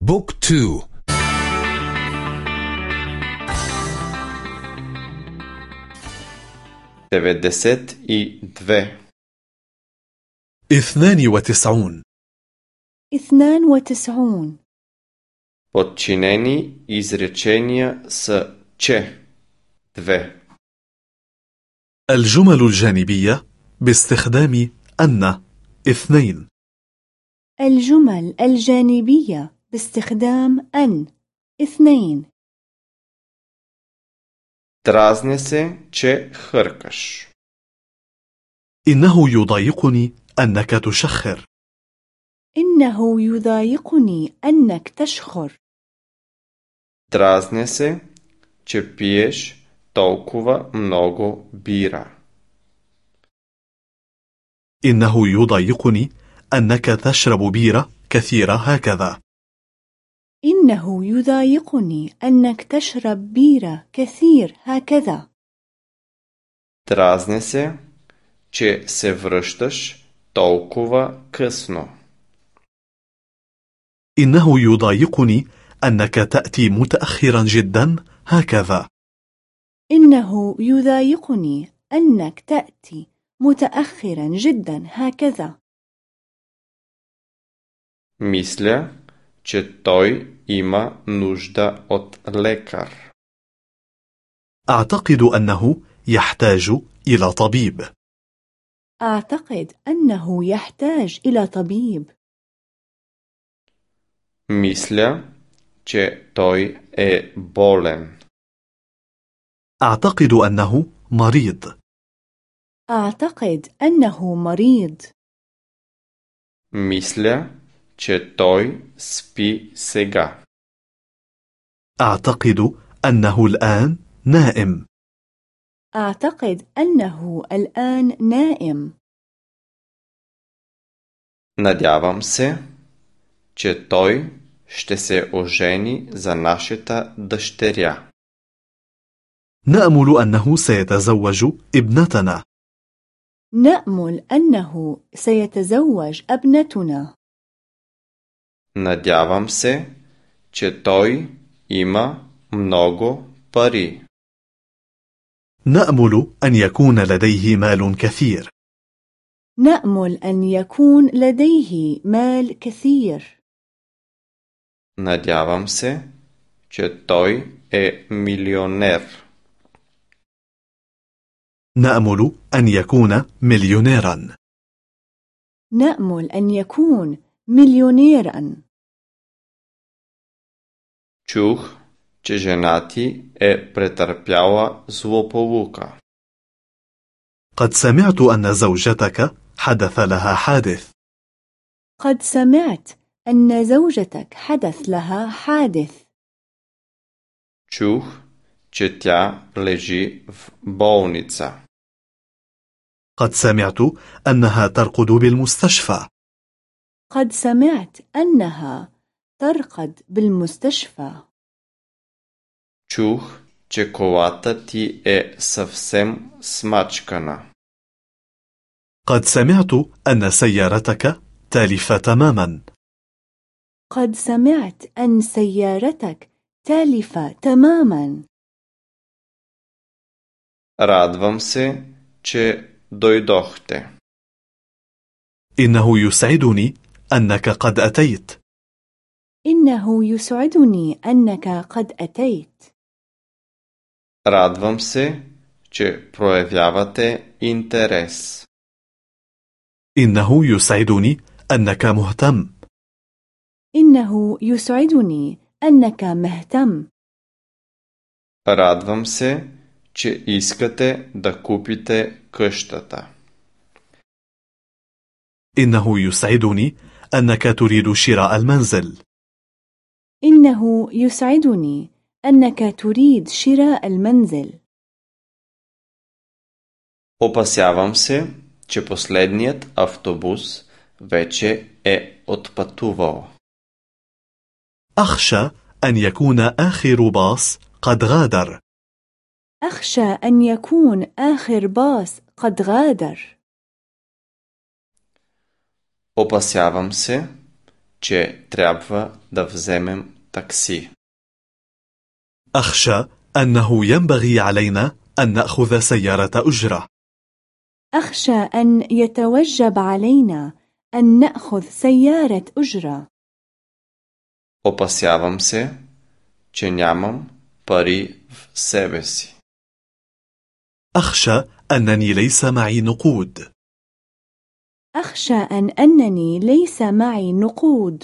بوك تو деветдесет и две اثنان وتسعون اثنان وتسعون подчинени изречения с че две الجمل الجانبية باستخدام أن اثنين الجمل الجانبية باستخدام أن اثنين Дразня се, че хъркаш. إنه يضايقني أنك تشخر إنه يضايقني أنك تشخر Дразня се, че пиеш толкова много бира. إنه يضايقني أنك تشرب بيرة كثيرة هكذا إنه يضايقني أنك تشرب بيرة كثير هكذا Дразня се, че се връщаш толкова късно. إنه يضايقني أنك تأتي متأخرا جدا هكذا إنه يضايقني أنك تأتي متأخرا جدا هكذا Мисля, че той има нужда от лекар. أعتقد أنه يحتاج إلى طبيب أعتقد أنه يحتاج إلى طبيب Мисля, че той е болен. أعتقد أنه مريض أعتقد أنه مريض Мисля, че той спи сега. أعتقد أنه الآن نائم أعتقد أنه الآن نائم Надявам се, че той ще се ожени за нашата дъщеря. نأمل أنه سيتزوج ابنتنا نأمل أنه سيتزوج ابنتنا Надявам се, че той има много пари. نأمل أن يكون لديه مال كثير نأمل أن يكون لديه مال كثير Надявам се, че той е милионер. نأمل أن يكون مليونيرا نأمل أن يكون مليونيرا Чух, че жена ти е претърпяла злополука. قد سمعت أن زوجتك حدث لها حادث قد سمعت أن زوجتك حدث لها حادث Чух, че тя лежи в болница. قد سمعت أنها ترقد بالمستشفى قد سمعت أنها ترقد بالمستشفى Чух, че колата ти е съвсем смачкана. قد سمعت أن سيارتك تالفة تماما قد سمعت أن سيارتك تالفة تماما Радвам се, че дойдохте. إنه يسعدني أنك قد أتيت إنه يسعدني أنك قد أتيت Радвам се, че проявявате интерес. إنه يسعدني أنك مهتم إنه يسعدني أنك مهتم Радвам се, че искате да купите къщата. إنه يسعدني أنك تريد شراء المنزل إنه يسعدني أنك تريد شراء المنزل Опасявам се, че последният автобус вече е отпътувал. أخشى أن يكون آخر باص قد غادر أخشى أن يكون آخر باص قد غادر Опасявам се, че трябва да вземем такси. أخشى أنه ينبغي علينا أن نأخذ سيارة أجرة أخشى أن يتوجب علينا أن نأخذ سيارة أجرة. Опасявам се, че нямам пари в себе си. أخشى أنني ليس معي نقود أخشى أن أنني ليس معي نقود.